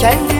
Kendi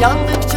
yandıkça